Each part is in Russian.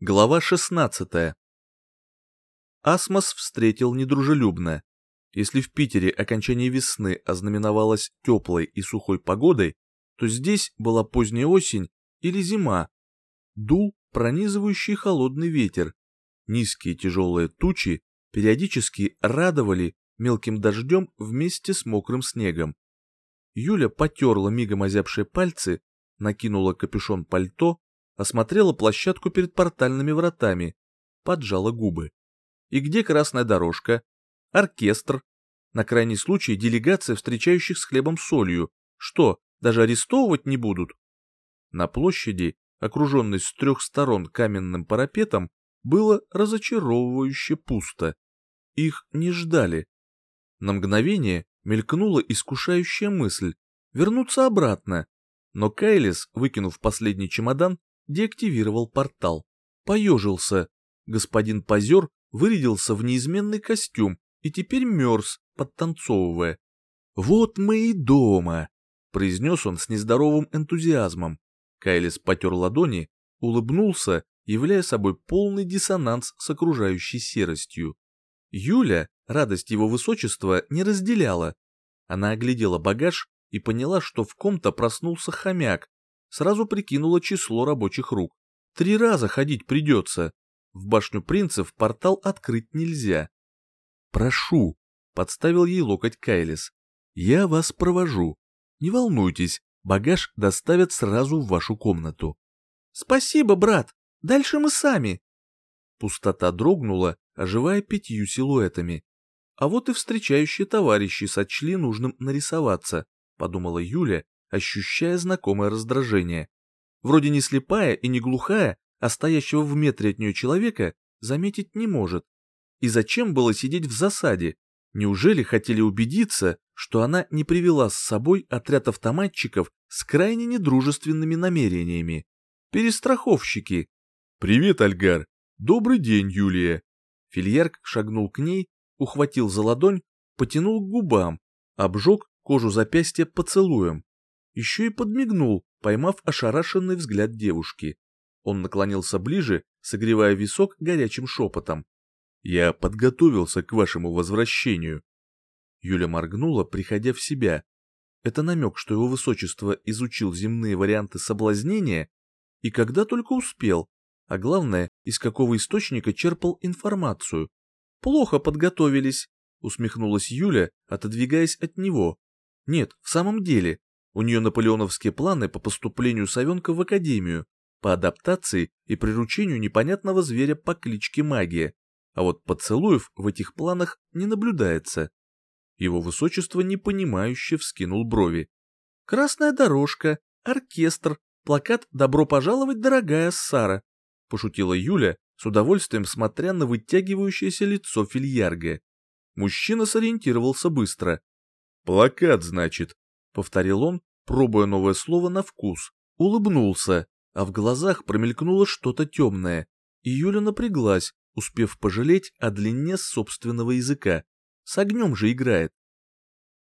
Глава 16. Асмос встретил недружелюбно. Если в Питере окончание весны ознаменовалось теплой и сухой погодой, то здесь была поздняя осень или зима. Дул пронизывающий холодный ветер. Низкие тяжелые тучи периодически радовали мелким дождем вместе с мокрым снегом. Юля потерла мигом озябшие пальцы, накинула капюшон пальто осмотрела площадку перед портальными вратами, поджала губы. И где красная дорожка? Оркестр. На крайний случай делегация встречающих с хлебом солью. Что, даже арестовывать не будут? На площади, окруженной с трех сторон каменным парапетом, было разочаровывающе пусто. Их не ждали. На мгновение мелькнула искушающая мысль вернуться обратно, но Кайлис, выкинув последний чемодан, деактивировал портал. Поежился. Господин позер вырядился в неизменный костюм и теперь мерз, подтанцовывая. «Вот мы и дома!» — произнес он с нездоровым энтузиазмом. Кайлис потер ладони, улыбнулся, являя собой полный диссонанс с окружающей серостью. Юля радость его высочества не разделяла. Она оглядела багаж и поняла, что в ком-то проснулся хомяк, сразу прикинула число рабочих рук. Три раза ходить придется. В башню принцев портал открыть нельзя. «Прошу», — подставил ей локоть Кайлис. «Я вас провожу. Не волнуйтесь, багаж доставят сразу в вашу комнату». «Спасибо, брат. Дальше мы сами». Пустота дрогнула, оживая пятью силуэтами. А вот и встречающие товарищи сочли нужным нарисоваться, подумала Юля ощущая знакомое раздражение. Вроде не слепая и не глухая, а стоящего в метре от нее человека заметить не может. И зачем было сидеть в засаде? Неужели хотели убедиться, что она не привела с собой отряд автоматчиков с крайне недружественными намерениями? Перестраховщики. «Привет, Альгар! Добрый день, Юлия!» Фильярк шагнул к ней, ухватил за ладонь, потянул к губам, обжег кожу запястья поцелуем еще и подмигнул, поймав ошарашенный взгляд девушки. Он наклонился ближе, согревая висок горячим шепотом. «Я подготовился к вашему возвращению». Юля моргнула, приходя в себя. Это намек, что его высочество изучил земные варианты соблазнения и когда только успел, а главное, из какого источника черпал информацию. «Плохо подготовились», — усмехнулась Юля, отодвигаясь от него. «Нет, в самом деле, у нее наполеоновские планы по поступлению Савенка в академию, по адаптации и приручению непонятного зверя по кличке Магия, а вот поцелуев в этих планах не наблюдается. Его высочество непонимающе вскинул брови. «Красная дорожка, оркестр, плакат «Добро пожаловать, дорогая Сара», — пошутила Юля, с удовольствием смотря на вытягивающееся лицо фильярга. Мужчина сориентировался быстро. «Плакат, значит», — повторил он, пробуя новое слово на вкус, улыбнулся, а в глазах промелькнуло что-то темное, и Юля напряглась, успев пожалеть о длине собственного языка. С огнем же играет.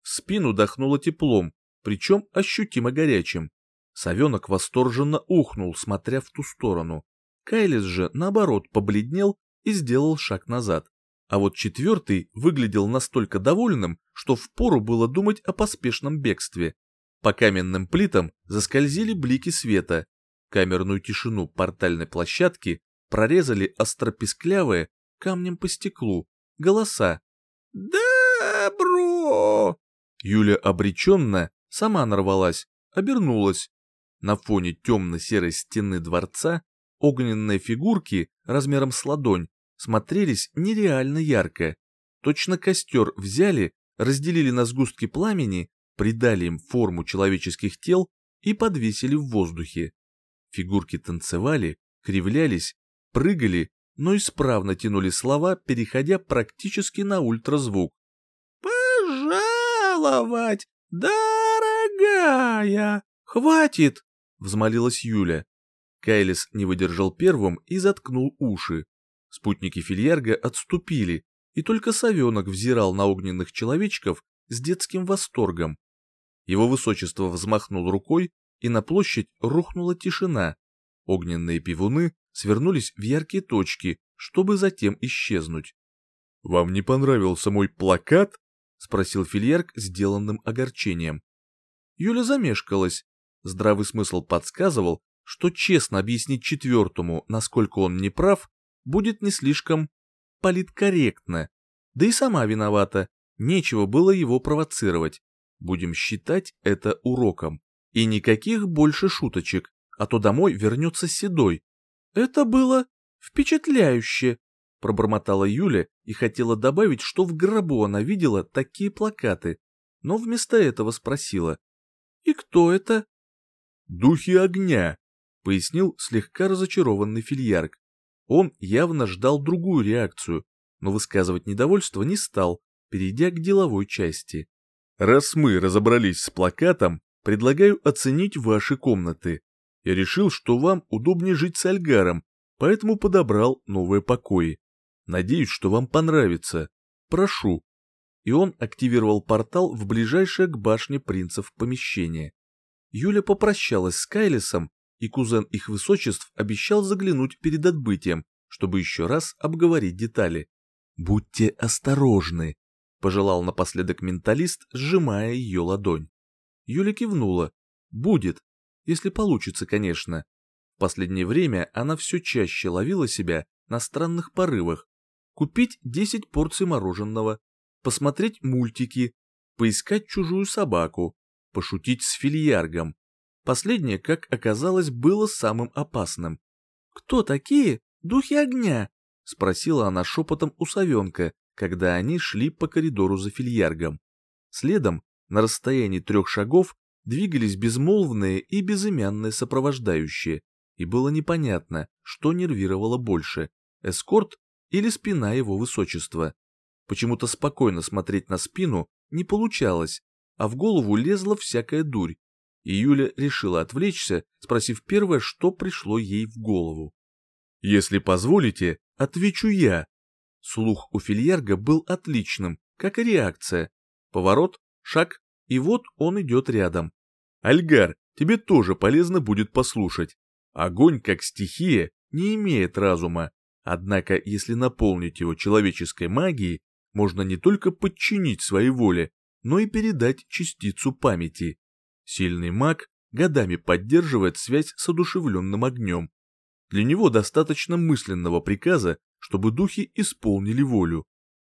В спину дохнуло теплом, причем ощутимо горячим. Совенок восторженно ухнул, смотря в ту сторону. Кайлис же, наоборот, побледнел и сделал шаг назад. А вот четвертый выглядел настолько довольным, что впору было думать о поспешном бегстве. По каменным плитам заскользили блики света. Камерную тишину портальной площадки прорезали остропесклявые камнем по стеклу голоса. «Да, бро!» Юля обреченно сама нарвалась, обернулась. На фоне темно-серой стены дворца огненные фигурки размером с ладонь смотрелись нереально ярко. Точно костер взяли, разделили на сгустки пламени придали им форму человеческих тел и подвесили в воздухе. Фигурки танцевали, кривлялись, прыгали, но исправно тянули слова, переходя практически на ультразвук. «Пожаловать, дорогая! Хватит!» — взмолилась Юля. Кайлис не выдержал первым и заткнул уши. Спутники Фильярга отступили, и только совенок взирал на огненных человечков с детским восторгом. Его высочество взмахнул рукой, и на площадь рухнула тишина. Огненные пивуны свернулись в яркие точки, чтобы затем исчезнуть. «Вам не понравился мой плакат?» — спросил Фильярк сделанным огорчением. Юля замешкалась. Здравый смысл подсказывал, что честно объяснить четвертому, насколько он не прав, будет не слишком политкорректно. Да и сама виновата, нечего было его провоцировать. Будем считать это уроком. И никаких больше шуточек, а то домой вернется седой. Это было впечатляюще, пробормотала Юля и хотела добавить, что в гробу она видела такие плакаты, но вместо этого спросила. «И кто это?» «Духи огня», — пояснил слегка разочарованный фильярк. Он явно ждал другую реакцию, но высказывать недовольство не стал, перейдя к деловой части. «Раз мы разобрались с плакатом, предлагаю оценить ваши комнаты. Я решил, что вам удобнее жить с Альгаром, поэтому подобрал новые покои. Надеюсь, что вам понравится. Прошу». И он активировал портал в ближайшее к башне принцев помещение. Юля попрощалась с Кайлисом и кузен их высочеств обещал заглянуть перед отбытием, чтобы еще раз обговорить детали. «Будьте осторожны», — пожелал напоследок менталист, сжимая ее ладонь. Юля кивнула. «Будет, если получится, конечно». В последнее время она все чаще ловила себя на странных порывах. Купить 10 порций мороженого, посмотреть мультики, поискать чужую собаку, пошутить с фильяргом, Последнее, как оказалось, было самым опасным. «Кто такие духи огня?» — спросила она шепотом у совенка, когда они шли по коридору за фильяргом. Следом, на расстоянии трех шагов, двигались безмолвные и безымянные сопровождающие, и было непонятно, что нервировало больше — эскорт или спина его высочества. Почему-то спокойно смотреть на спину не получалось, а в голову лезла всякая дурь, и Юля решила отвлечься, спросив первое, что пришло ей в голову. «Если позволите, отвечу я». Слух у фильярга был отличным, как и реакция. Поворот, шаг, и вот он идет рядом. «Альгар, тебе тоже полезно будет послушать. Огонь, как стихия, не имеет разума, однако если наполнить его человеческой магией, можно не только подчинить своей воле, но и передать частицу памяти. Сильный маг годами поддерживает связь с одушевленным огнем. Для него достаточно мысленного приказа, чтобы духи исполнили волю.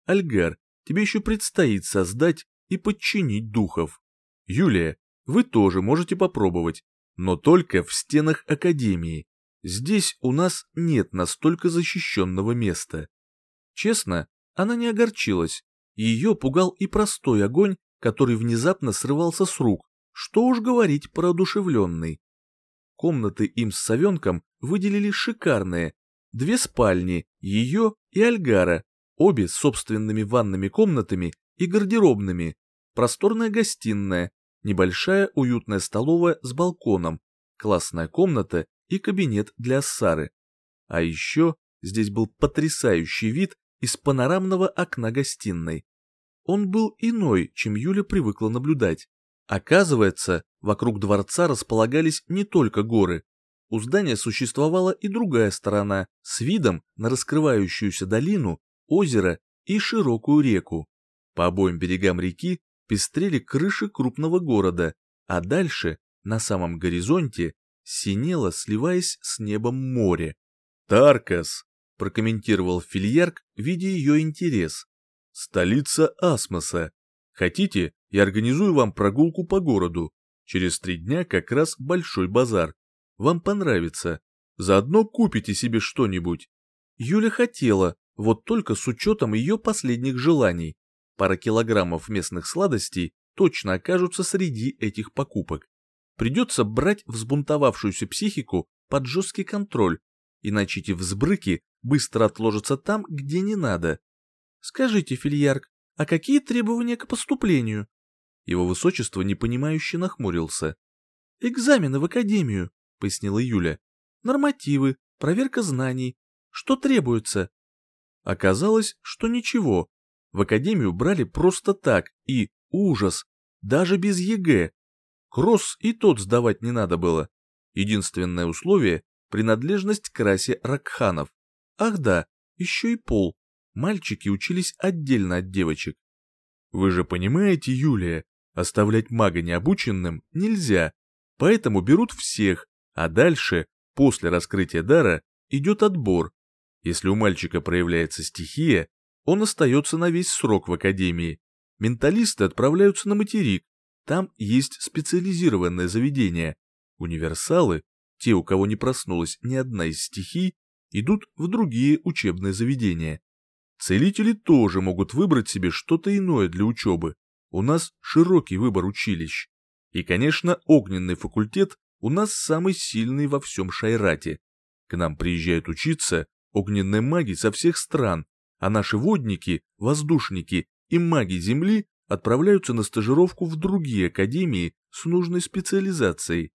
Альгар, тебе еще предстоит создать и подчинить духов. Юлия, вы тоже можете попробовать, но только в стенах Академии. Здесь у нас нет настолько защищенного места. Честно, она не огорчилась. Ее пугал и простой огонь, который внезапно срывался с рук, что уж говорить про одушевленный. Комнаты им с совенком выделили шикарные. Две спальни, ее и Альгара, обе с собственными ванными комнатами и гардеробными, просторная гостиная, небольшая уютная столовая с балконом, классная комната и кабинет для Сары. А еще здесь был потрясающий вид из панорамного окна гостиной. Он был иной, чем Юля привыкла наблюдать. Оказывается, вокруг дворца располагались не только горы. У здания существовала и другая сторона с видом на раскрывающуюся долину, озеро и широкую реку. По обоим берегам реки пестрели крыши крупного города, а дальше, на самом горизонте, синело, сливаясь с небом море. «Таркас!» – прокомментировал Фильярк, видя ее интерес. «Столица Асмоса. Хотите, я организую вам прогулку по городу. Через три дня как раз большой базар. Вам понравится. Заодно купите себе что-нибудь. Юля хотела, вот только с учетом ее последних желаний. Пара килограммов местных сладостей точно окажутся среди этих покупок. Придется брать взбунтовавшуюся психику под жесткий контроль, иначе эти взбрыки быстро отложатся там, где не надо. Скажите, Фильярк, а какие требования к поступлению? Его высочество непонимающе нахмурился. «Экзамены в академию», — пояснила Юля. «Нормативы, проверка знаний. Что требуется?» Оказалось, что ничего. В академию брали просто так, и, ужас, даже без ЕГЭ. Кросс и тот сдавать не надо было. Единственное условие принадлежность к расе ракханов. Ах да, еще и пол. Мальчики учились отдельно от девочек. Вы же понимаете, Юлия, оставлять мага необученным нельзя, поэтому берут всех, а дальше, после раскрытия дара, идет отбор. Если у мальчика проявляется стихия, он остается на весь срок в академии. Менталисты отправляются на материк, там есть специализированное заведение. Универсалы, те, у кого не проснулась ни одна из стихий, идут в другие учебные заведения. Целители тоже могут выбрать себе что-то иное для учебы. У нас широкий выбор училищ. И, конечно, огненный факультет у нас самый сильный во всем Шайрате. К нам приезжают учиться огненные маги со всех стран, а наши водники, воздушники и маги Земли отправляются на стажировку в другие академии с нужной специализацией.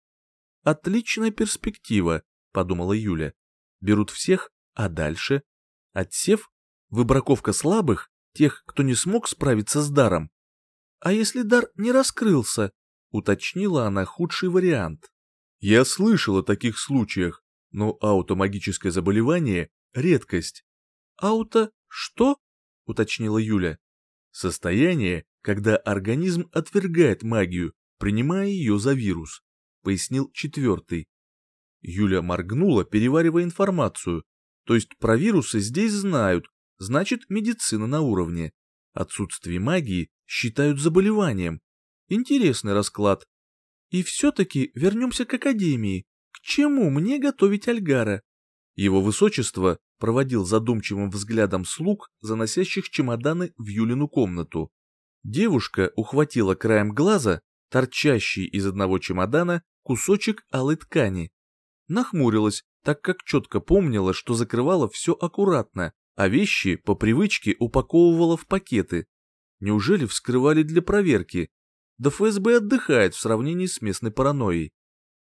«Отличная перспектива», — подумала Юля. «Берут всех, а дальше? Отсев? Выбраковка слабых, тех, кто не смог справиться с даром? А если дар не раскрылся?» — уточнила она худший вариант. «Я слышал о таких случаях, но аутомагическое заболевание — редкость». «Ауто что?» — уточнила Юля. «Состояние, когда организм отвергает магию, принимая ее за вирус», — пояснил четвертый. Юля моргнула, переваривая информацию. То есть про вирусы здесь знают, значит медицина на уровне. Отсутствие магии считают заболеванием. Интересный расклад. И все-таки вернемся к Академии. К чему мне готовить Альгара? Его высочество проводил задумчивым взглядом слуг, заносящих чемоданы в Юлину комнату. Девушка ухватила краем глаза, торчащий из одного чемодана, кусочек алой ткани. Нахмурилась, так как четко помнила, что закрывала все аккуратно, а вещи по привычке упаковывала в пакеты. Неужели вскрывали для проверки? Да ФСБ отдыхает в сравнении с местной паранойей.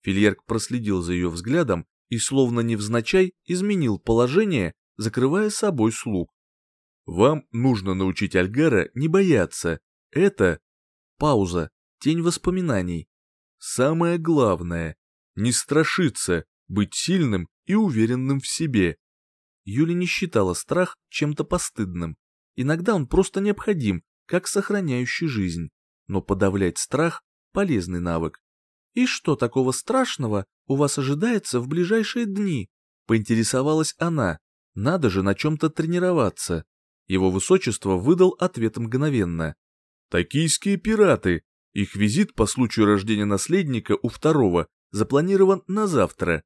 Фильерк проследил за ее взглядом и, словно невзначай, изменил положение, закрывая собой слуг. Вам нужно научить Альгара не бояться. Это... Пауза, тень воспоминаний. Самое главное — не страшиться, быть сильным и уверенным в себе. Юля не считала страх чем-то постыдным. Иногда он просто необходим, как сохраняющий жизнь. Но подавлять страх – полезный навык. «И что такого страшного у вас ожидается в ближайшие дни?» – поинтересовалась она. «Надо же на чем-то тренироваться». Его высочество выдал ответ мгновенно. «Токийские пираты. Их визит по случаю рождения наследника у второго запланирован на завтра».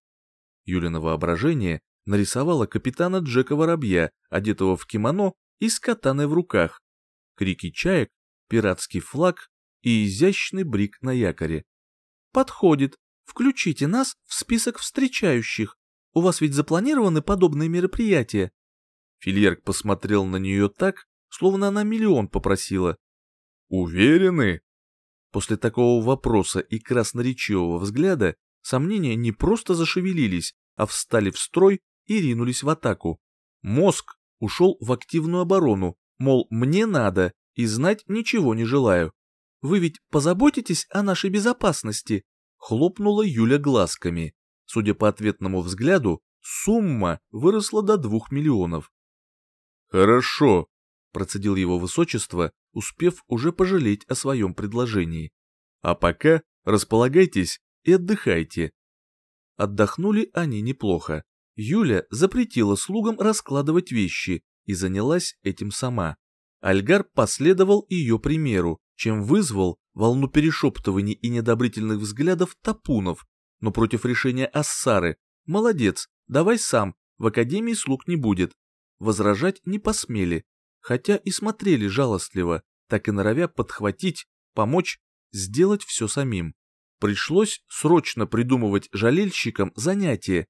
Юлина воображение нарисовала капитана Джека Воробья, одетого в кимоно и с катаной в руках. Крики чаек, пиратский флаг и изящный брик на якоре. «Подходит. Включите нас в список встречающих. У вас ведь запланированы подобные мероприятия?» Фильерк посмотрел на нее так, словно она миллион попросила. «Уверены?» После такого вопроса и красноречивого взгляда сомнения не просто зашевелились, а встали в строй и ринулись в атаку. Мозг ушел в активную оборону, мол, мне надо, и знать ничего не желаю. Вы ведь позаботитесь о нашей безопасности? Хлопнула Юля глазками. Судя по ответному взгляду, сумма выросла до двух миллионов. «Хорошо», — процедил его высочество, успев уже пожалеть о своем предложении. «А пока располагайтесь и отдыхайте». Отдохнули они неплохо. Юля запретила слугам раскладывать вещи и занялась этим сама. Альгар последовал ее примеру, чем вызвал волну перешептываний и недобрительных взглядов тапунов, но против решения Ассары «Молодец, давай сам, в Академии слуг не будет», возражать не посмели, хотя и смотрели жалостливо, так и норовя подхватить, помочь, сделать все самим. Пришлось срочно придумывать жалельщикам занятие.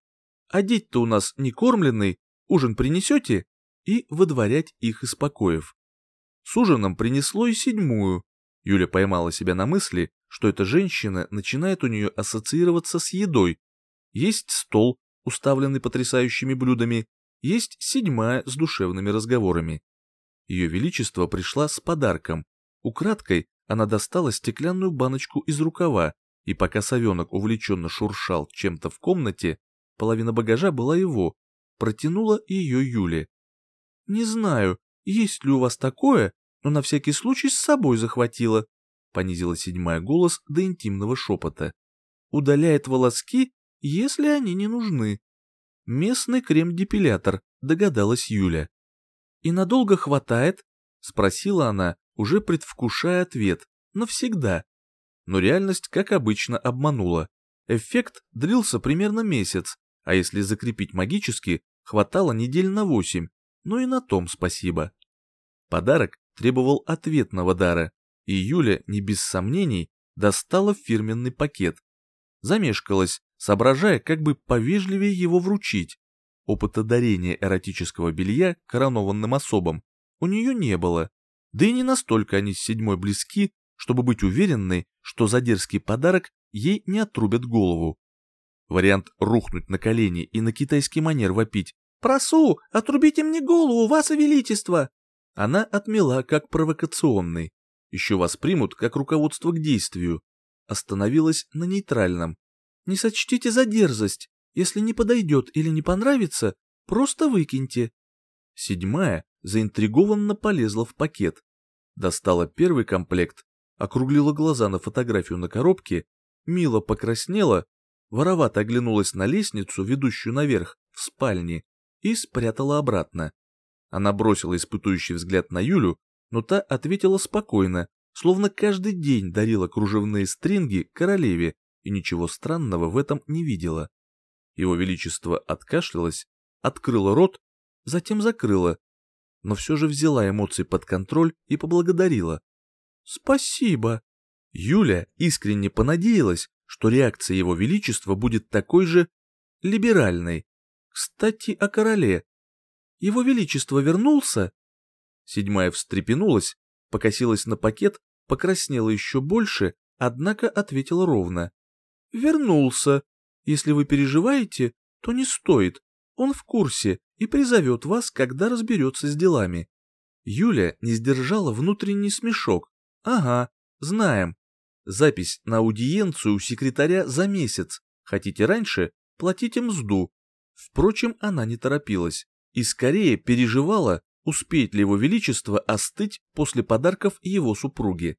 Одеть-то у нас не кормленный, ужин принесете? И выдворять их из покоев. С ужином принесло и седьмую. Юля поймала себя на мысли, что эта женщина начинает у нее ассоциироваться с едой. Есть стол, уставленный потрясающими блюдами, есть седьмая с душевными разговорами. Ее Величество пришла с подарком. Украдкой она достала стеклянную баночку из рукава, и пока совенок увлеченно шуршал чем-то в комнате, половина багажа была его, протянула ее Юле. «Не знаю, есть ли у вас такое, но на всякий случай с собой захватила», понизила седьмая голос до интимного шепота. «Удаляет волоски, если они не нужны». «Местный крем-депилятор», догадалась Юля. «И надолго хватает?» — спросила она, уже предвкушая ответ. «Навсегда». Но реальность, как обычно, обманула. Эффект длился примерно месяц, а если закрепить магически, хватало недель на восемь, но и на том спасибо. Подарок требовал ответного дара, и Юля, не без сомнений, достала фирменный пакет. Замешкалась, соображая, как бы повежливее его вручить. Опыта дарения эротического белья коронованным особам у нее не было, да и не настолько они с седьмой близки, чтобы быть уверенной, что за дерзкий подарок ей не отрубят голову. Вариант рухнуть на колени и на китайский манер вопить «Просу, отрубите мне голову, ваше величество!» Она отмела как провокационный. Еще воспримут как руководство к действию. Остановилась на нейтральном. «Не сочтите за дерзость. Если не подойдет или не понравится, просто выкиньте». Седьмая заинтригованно полезла в пакет. Достала первый комплект, округлила глаза на фотографию на коробке, мило покраснела, воровато оглянулась на лестницу, ведущую наверх, в спальне, и спрятала обратно. Она бросила испытующий взгляд на Юлю, но та ответила спокойно, словно каждый день дарила кружевные стринги королеве и ничего странного в этом не видела. Его Величество откашлялось, открыло рот, затем закрыло, но все же взяла эмоции под контроль и поблагодарила. «Спасибо!» Юля искренне понадеялась, что реакция Его Величества будет такой же либеральной. Кстати, о короле. Его Величество вернулся? Седьмая встрепенулась, покосилась на пакет, покраснела еще больше, однако ответила ровно. Вернулся. Если вы переживаете, то не стоит. Он в курсе и призовет вас, когда разберется с делами. Юля не сдержала внутренний смешок. Ага, знаем. Запись на аудиенцию у секретаря за месяц. Хотите раньше? Платите мзду. Впрочем, она не торопилась и скорее переживала, успеет ли его величество остыть после подарков его супруги.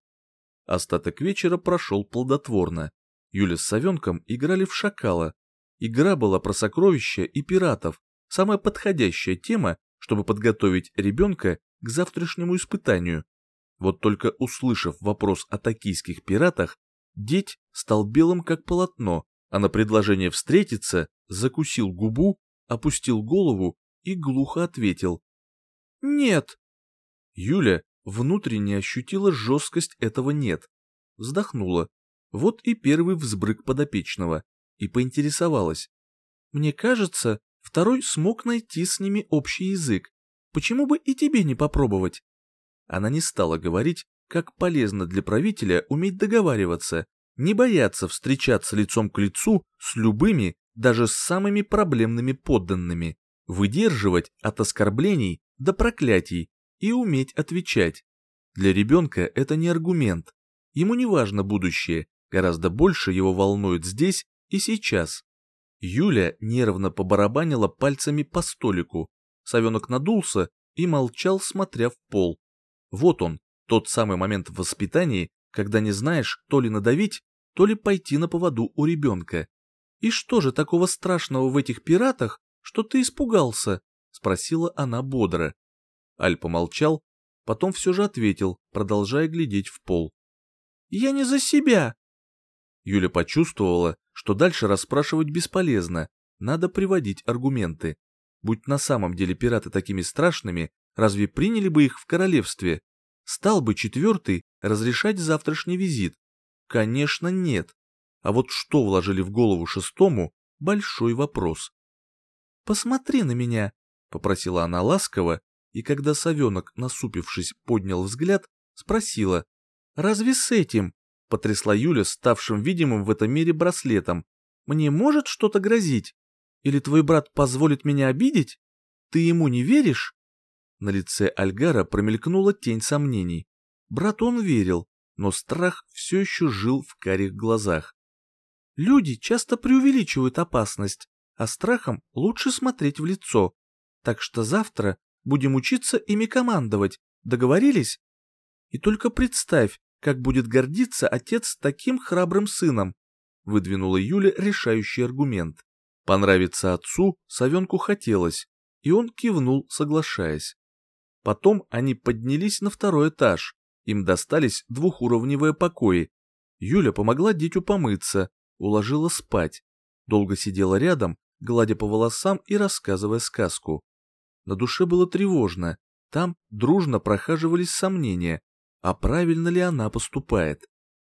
Остаток вечера прошел плодотворно. Юля с Савенком играли в шакала. Игра была про сокровища и пиратов, самая подходящая тема, чтобы подготовить ребенка к завтрашнему испытанию. Вот только услышав вопрос о токийских пиратах, деть стал белым как полотно, а на предложение встретиться закусил губу, опустил голову и глухо ответил «Нет». Юля внутренне ощутила жесткость этого «нет», вздохнула, вот и первый взбрык подопечного, и поинтересовалась. «Мне кажется, второй смог найти с ними общий язык. Почему бы и тебе не попробовать?» Она не стала говорить, как полезно для правителя уметь договариваться, не бояться встречаться лицом к лицу с любыми, даже с самыми проблемными подданными, выдерживать от оскорблений до проклятий и уметь отвечать. Для ребенка это не аргумент. Ему не важно будущее, гораздо больше его волнует здесь и сейчас. Юля нервно побарабанила пальцами по столику. Совенок надулся и молчал, смотря в пол. Вот он, тот самый момент в воспитании, когда не знаешь то ли надавить, то ли пойти на поводу у ребенка. «И что же такого страшного в этих пиратах, что ты испугался?» — спросила она бодро. Аль помолчал, потом все же ответил, продолжая глядеть в пол. «Я не за себя!» Юля почувствовала, что дальше расспрашивать бесполезно, надо приводить аргументы. Будь на самом деле пираты такими страшными, разве приняли бы их в королевстве? Стал бы четвертый разрешать завтрашний визит? Конечно, нет. А вот что вложили в голову шестому – большой вопрос. «Посмотри на меня», – попросила она ласково, и когда совенок, насупившись, поднял взгляд, спросила, «Разве с этим?» – потрясла Юля, ставшим видимым в этом мире браслетом. «Мне может что-то грозить? Или твой брат позволит меня обидеть? Ты ему не веришь?» На лице Альгара промелькнула тень сомнений. Брат он верил, но страх все еще жил в карих глазах. Люди часто преувеличивают опасность, а страхом лучше смотреть в лицо. Так что завтра будем учиться ими командовать, договорились? И только представь, как будет гордиться отец таким храбрым сыном, выдвинула Юля решающий аргумент. Понравиться отцу Савенку хотелось, и он кивнул, соглашаясь. Потом они поднялись на второй этаж, им достались двухуровневые покои. Юля помогла дитю помыться, уложила спать. Долго сидела рядом, гладя по волосам и рассказывая сказку. На душе было тревожно, там дружно прохаживались сомнения, а правильно ли она поступает.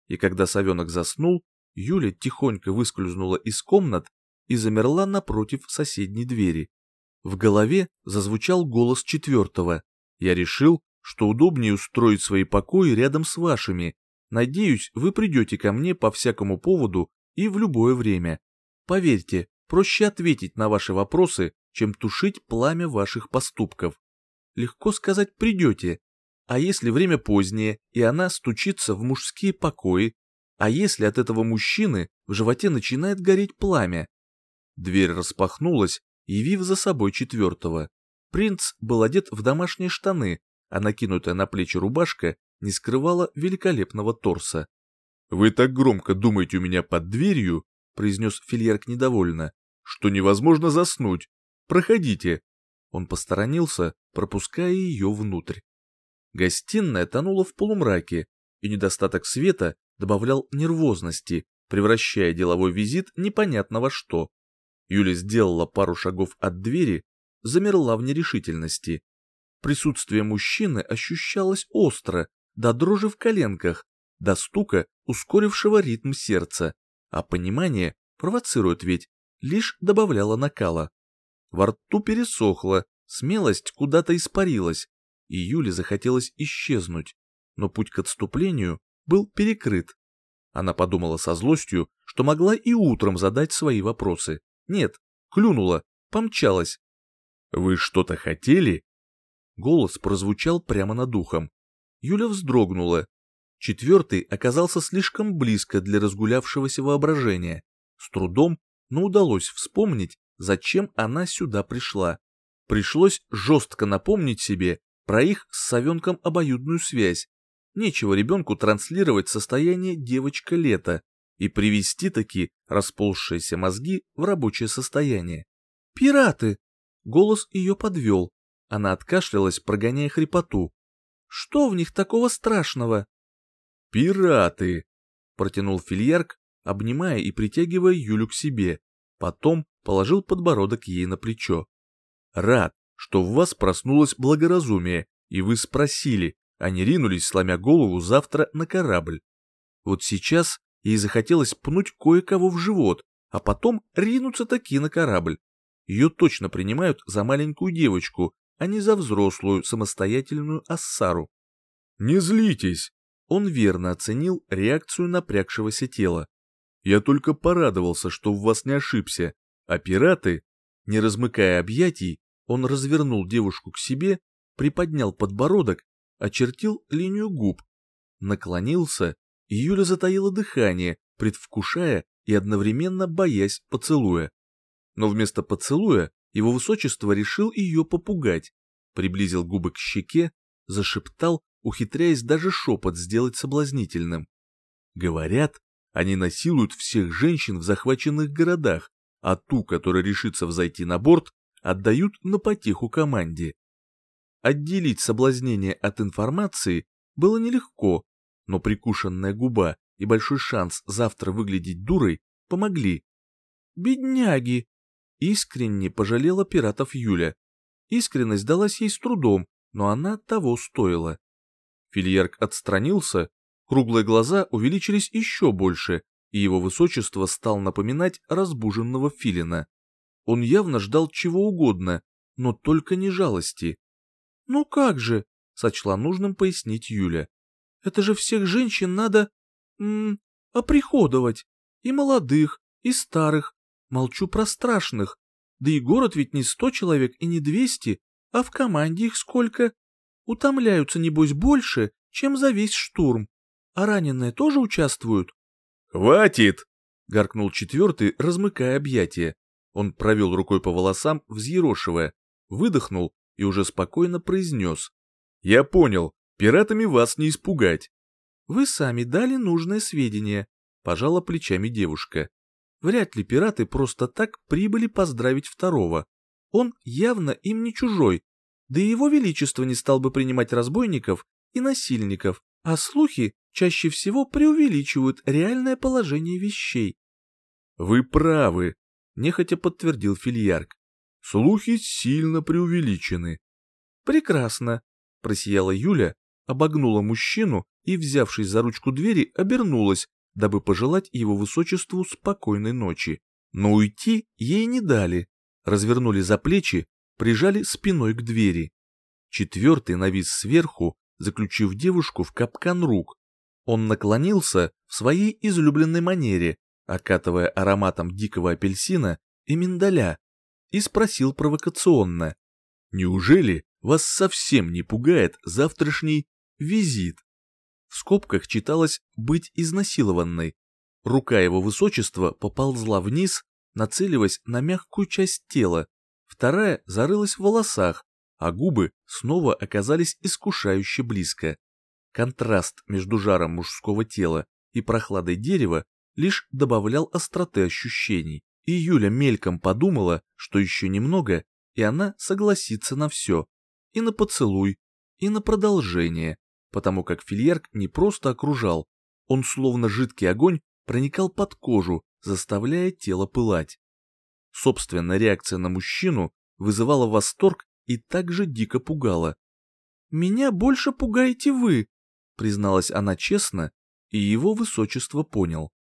И когда совенок заснул, Юля тихонько выскользнула из комнат и замерла напротив соседней двери. В голове зазвучал голос четвертого. Я решил, что удобнее устроить свои покои рядом с вашими. Надеюсь, вы придете ко мне по всякому поводу и в любое время. Поверьте, проще ответить на ваши вопросы, чем тушить пламя ваших поступков. Легко сказать «придете», а если время позднее, и она стучится в мужские покои, а если от этого мужчины в животе начинает гореть пламя? Дверь распахнулась, явив за собой четвертого. Принц был одет в домашние штаны, а накинутая на плечи рубашка не скрывала великолепного торса. «Вы так громко думаете у меня под дверью», — произнес Фильярк недовольно, — «что невозможно заснуть. Проходите». Он посторонился, пропуская ее внутрь. Гостиная тонула в полумраке, и недостаток света добавлял нервозности, превращая деловой визит непонятно во что. Юля сделала пару шагов от двери, замерла в нерешительности. Присутствие мужчины ощущалось остро, до дрожи в коленках, до стука, ускорившего ритм сердца, а понимание провоцирует ведь, лишь добавляло накала. Во рту пересохло, смелость куда-то испарилась, и Юле захотелось исчезнуть, но путь к отступлению был перекрыт. Она подумала со злостью, что могла и утром задать свои вопросы. Нет, клюнула, помчалась. «Вы что-то хотели?» Голос прозвучал прямо над ухом. Юля вздрогнула. Четвертый оказался слишком близко для разгулявшегося воображения. С трудом, но удалось вспомнить, зачем она сюда пришла. Пришлось жестко напомнить себе про их с совенком обоюдную связь. Нечего ребенку транслировать состояние девочка лета и привести таки расползшиеся мозги в рабочее состояние. «Пираты!» Голос ее подвел. Она откашлялась, прогоняя хрипоту. «Что в них такого страшного?» «Пираты!» — протянул фильярк, обнимая и притягивая Юлю к себе. Потом положил подбородок ей на плечо. «Рад, что в вас проснулось благоразумие, и вы спросили, а не ринулись, сломя голову, завтра на корабль. Вот сейчас ей захотелось пнуть кое-кого в живот, а потом ринуться таки на корабль. Ее точно принимают за маленькую девочку, а не за взрослую самостоятельную ассару. «Не злитесь!» Он верно оценил реакцию напрягшегося тела. «Я только порадовался, что в вас не ошибся, а пираты, не размыкая объятий, он развернул девушку к себе, приподнял подбородок, очертил линию губ, наклонился, и Юля затаила дыхание, предвкушая и одновременно боясь поцелуя. Но вместо поцелуя его высочество решил ее попугать, приблизил губы к щеке, зашептал, ухитряясь даже шепот сделать соблазнительным. Говорят, они насилуют всех женщин в захваченных городах, а ту, которая решится взойти на борт, отдают на потеху команде. Отделить соблазнение от информации было нелегко, но прикушенная губа и большой шанс завтра выглядеть дурой помогли. «Бедняги!» — искренне пожалела пиратов Юля. Искренность далась ей с трудом, но она того стоила. Фильярк отстранился, круглые глаза увеличились еще больше, и его высочество стал напоминать разбуженного филина. Он явно ждал чего угодно, но только не жалости. «Ну как же?» — сочла нужным пояснить Юля. «Это же всех женщин надо... М -м, оприходовать. И молодых, и старых. Молчу про страшных. Да и город ведь не сто человек и не двести, а в команде их сколько. Утомляются, небось, больше, чем за весь штурм. А раненые тоже участвуют?» «Хватит!» — гаркнул четвертый, размыкая объятия. Он провел рукой по волосам, взъерошивая, выдохнул и уже спокойно произнес. «Я понял, пиратами вас не испугать». «Вы сами дали нужное сведения», — пожала плечами девушка. «Вряд ли пираты просто так прибыли поздравить второго. Он явно им не чужой, да и его величество не стал бы принимать разбойников и насильников, а слухи чаще всего преувеличивают реальное положение вещей. «Вы правы», — нехотя подтвердил Фильярк. «Слухи сильно преувеличены». «Прекрасно», — просияла Юля, обогнула мужчину и, взявшись за ручку двери, обернулась, дабы пожелать его высочеству спокойной ночи. Но уйти ей не дали, развернули за плечи, прижали спиной к двери. Четвертый навис сверху, заключив девушку в капкан рук. Он наклонился в своей излюбленной манере, окатывая ароматом дикого апельсина и миндаля, и спросил провокационно. «Неужели вас совсем не пугает завтрашний визит?» В скобках читалось «быть изнасилованной». Рука его высочества поползла вниз, нацеливаясь на мягкую часть тела, вторая зарылась в волосах, а губы снова оказались искушающе близко. Контраст между жаром мужского тела и прохладой дерева лишь добавлял остроты ощущений, и Юля мельком подумала, что еще немного, и она согласится на все, и на поцелуй, и на продолжение, потому как фильерк не просто окружал, он словно жидкий огонь проникал под кожу, заставляя тело пылать. Собственная реакция на мужчину вызывала восторг и также дико пугала. «Меня больше пугаете вы», — призналась она честно, и его высочество понял.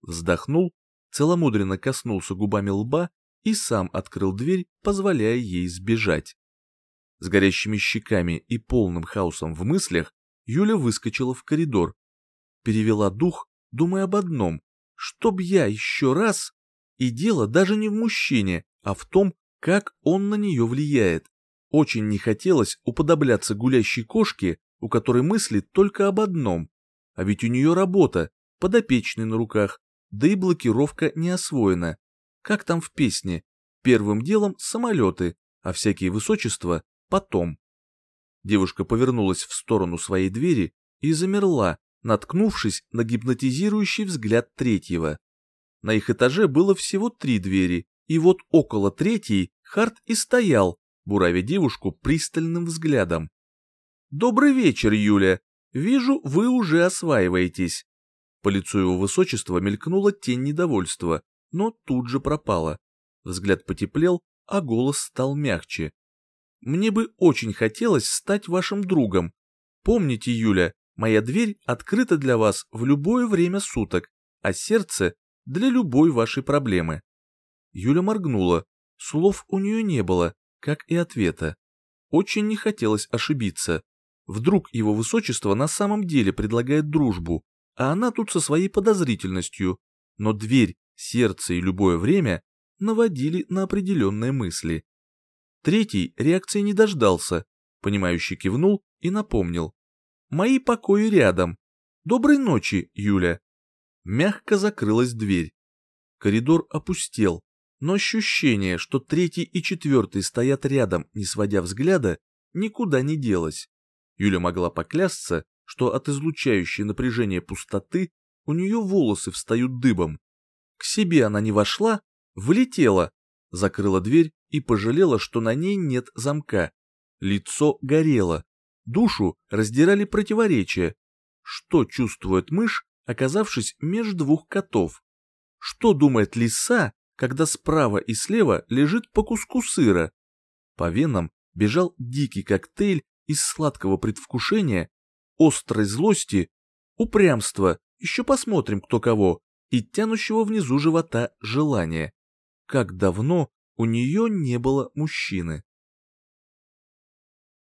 Вздохнул, целомудренно коснулся губами лба и сам открыл дверь, позволяя ей сбежать. С горящими щеками и полным хаосом в мыслях Юля выскочила в коридор. Перевела дух, думая об одном, чтоб я еще раз... И дело даже не в мужчине, а в том, как он на нее влияет. Очень не хотелось уподобляться гулящей кошке, у которой мыслит только об одном. А ведь у нее работа, подопечный на руках, да и блокировка не освоена. Как там в песне? Первым делом самолеты, а всякие высочества потом. Девушка повернулась в сторону своей двери и замерла, наткнувшись на гипнотизирующий взгляд третьего. На их этаже было всего три двери, и вот около третьей Харт и стоял, буравя девушку пристальным взглядом. «Добрый вечер, Юля. Вижу, вы уже осваиваетесь». По лицу его высочества мелькнула тень недовольства, но тут же пропала. Взгляд потеплел, а голос стал мягче. «Мне бы очень хотелось стать вашим другом. Помните, Юля, моя дверь открыта для вас в любое время суток, а сердце — для любой вашей проблемы». Юля моргнула, слов у нее не было, как и ответа. Очень не хотелось ошибиться. Вдруг его высочество на самом деле предлагает дружбу, а она тут со своей подозрительностью. Но дверь, сердце и любое время наводили на определенные мысли. Третий реакции не дождался, понимающий кивнул и напомнил. «Мои покои рядом. Доброй ночи, Юля». Мягко закрылась дверь. Коридор опустел, но ощущение, что третий и четвертый стоят рядом, не сводя взгляда, никуда не делось. Юля могла поклясться, что от излучающей напряжения пустоты у нее волосы встают дыбом. К себе она не вошла, влетела, закрыла дверь и пожалела, что на ней нет замка. Лицо горело, душу раздирали противоречия. Что чувствует мышь, оказавшись между двух котов? Что думает лиса, когда справа и слева лежит по куску сыра. По венам бежал дикий коктейль из сладкого предвкушения, острой злости, упрямства, еще посмотрим кто кого, и тянущего внизу живота желания. Как давно у нее не было мужчины.